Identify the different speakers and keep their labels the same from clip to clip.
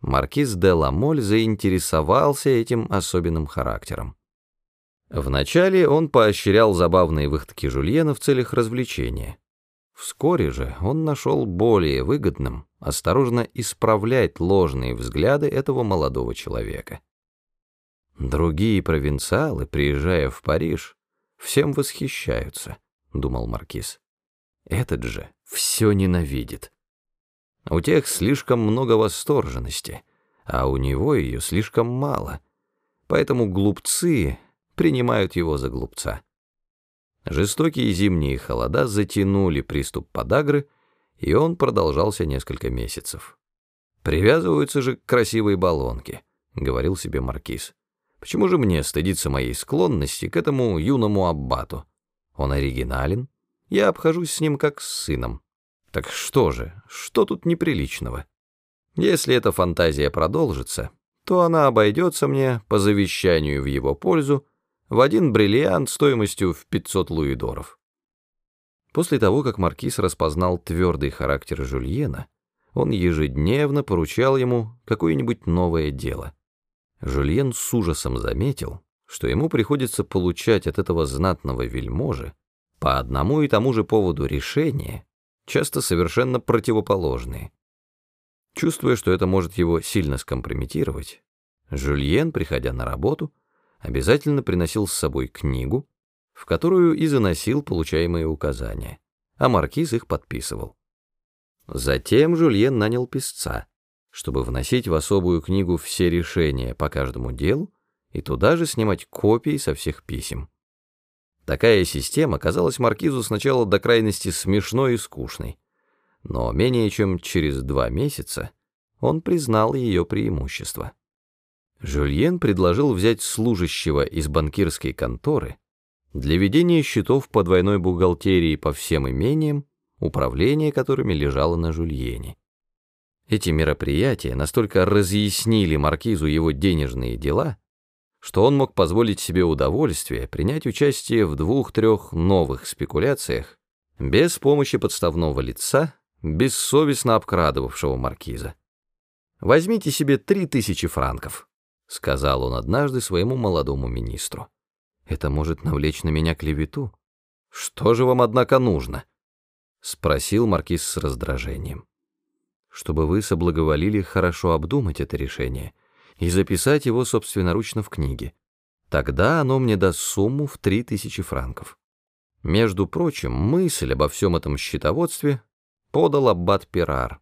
Speaker 1: маркиз де Ламоль заинтересовался этим особенным характером. Вначале он поощрял забавные выходки Жульена в целях развлечения. Вскоре же он нашел более выгодным осторожно исправлять ложные взгляды этого молодого человека. Другие провинциалы, приезжая в Париж, всем восхищаются, думал маркиз. Этот же все ненавидит. У тех слишком много восторженности, а у него ее слишком мало, поэтому глупцы принимают его за глупца. Жестокие зимние холода затянули приступ подагры, и он продолжался несколько месяцев. «Привязываются же к красивой баллонке», — говорил себе маркиз. «Почему же мне стыдиться моей склонности к этому юному аббату? Он оригинален, я обхожусь с ним как с сыном. Так что же, что тут неприличного? Если эта фантазия продолжится, то она обойдется мне по завещанию в его пользу в один бриллиант стоимостью в 500 луидоров. После того, как маркиз распознал твердый характер Жульена, он ежедневно поручал ему какое-нибудь новое дело. Жульен с ужасом заметил, что ему приходится получать от этого знатного вельможи по одному и тому же поводу решения, часто совершенно противоположные. Чувствуя, что это может его сильно скомпрометировать, Жульен, приходя на работу, обязательно приносил с собой книгу, в которую и заносил получаемые указания, а маркиз их подписывал. Затем Жульен нанял писца, чтобы вносить в особую книгу все решения по каждому делу и туда же снимать копии со всех писем. Такая система казалась маркизу сначала до крайности смешной и скучной, но менее чем через два месяца он признал ее преимущество. Жюльен предложил взять служащего из банкирской конторы для ведения счетов по двойной бухгалтерии по всем имениям, управление которыми лежало на Жюльене. Эти мероприятия настолько разъяснили маркизу его денежные дела, что он мог позволить себе удовольствие принять участие в двух-трех новых спекуляциях без помощи подставного лица, бессовестно обкрадывавшего маркиза. «Возьмите себе три тысячи франков», — сказал он однажды своему молодому министру. «Это может навлечь на меня клевету». «Что же вам, однако, нужно?» — спросил маркиз с раздражением. «Чтобы вы соблаговолили хорошо обдумать это решение», — и записать его собственноручно в книге. Тогда оно мне даст сумму в 3000 франков. Между прочим, мысль обо всем этом счетоводстве подал аббат Пирар.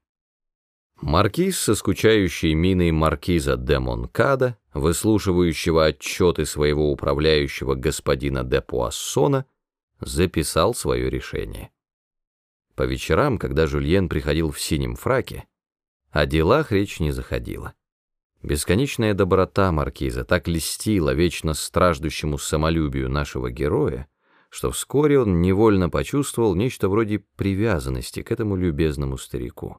Speaker 1: Маркиз со скучающей миной маркиза де Монкада, выслушивающего отчеты своего управляющего господина де Пуассона, записал свое решение. По вечерам, когда Жульен приходил в синем фраке, о делах речь не заходила. Бесконечная доброта маркиза так льстила вечно страждущему самолюбию нашего героя, что вскоре он невольно почувствовал нечто вроде привязанности к этому любезному старику.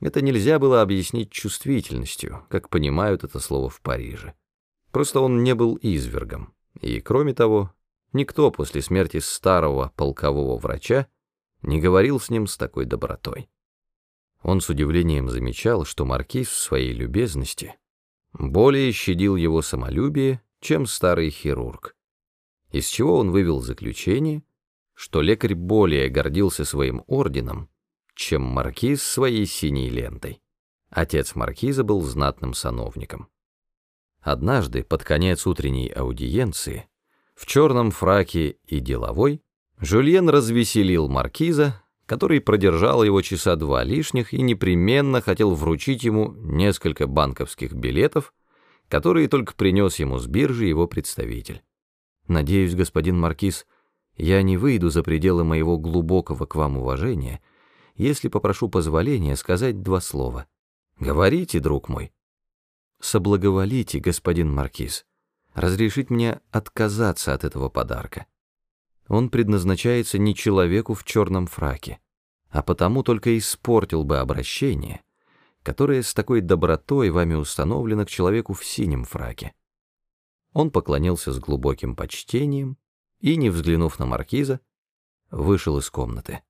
Speaker 1: Это нельзя было объяснить чувствительностью, как понимают это слово в Париже. Просто он не был извергом, и, кроме того, никто после смерти старого полкового врача не говорил с ним с такой добротой. Он с удивлением замечал, что маркиз в своей любезности более щадил его самолюбие, чем старый хирург, из чего он вывел заключение, что лекарь более гордился своим орденом, чем маркиз своей синей лентой. Отец маркиза был знатным сановником. Однажды, под конец утренней аудиенции, в черном фраке и деловой, Жюльен развеселил маркиза, который продержал его часа два лишних и непременно хотел вручить ему несколько банковских билетов, которые только принес ему с биржи его представитель. «Надеюсь, господин Маркиз, я не выйду за пределы моего глубокого к вам уважения, если попрошу позволения сказать два слова. Говорите, друг мой». «Соблаговолите, господин Маркиз, разрешить мне отказаться от этого подарка. Он предназначается не человеку в черном фраке, а потому только испортил бы обращение, которое с такой добротой вами установлено к человеку в синем фраке. Он поклонился с глубоким почтением и, не взглянув на маркиза, вышел из комнаты.